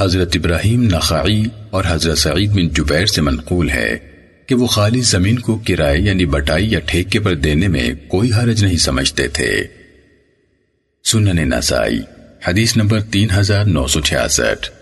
حضرت ابراہیم نخعی اور حضرت سعید بن جبیر سے منقول ہے کہ وہ خالی زمین کو کرائے یعنی بٹائی یا ٹھیکے پر دینے میں کوئی حرج نہیں سمجھتے تھے۔ سنن نسائی، حدیث نمبر تین ہزار نو سو چھیاسٹھ۔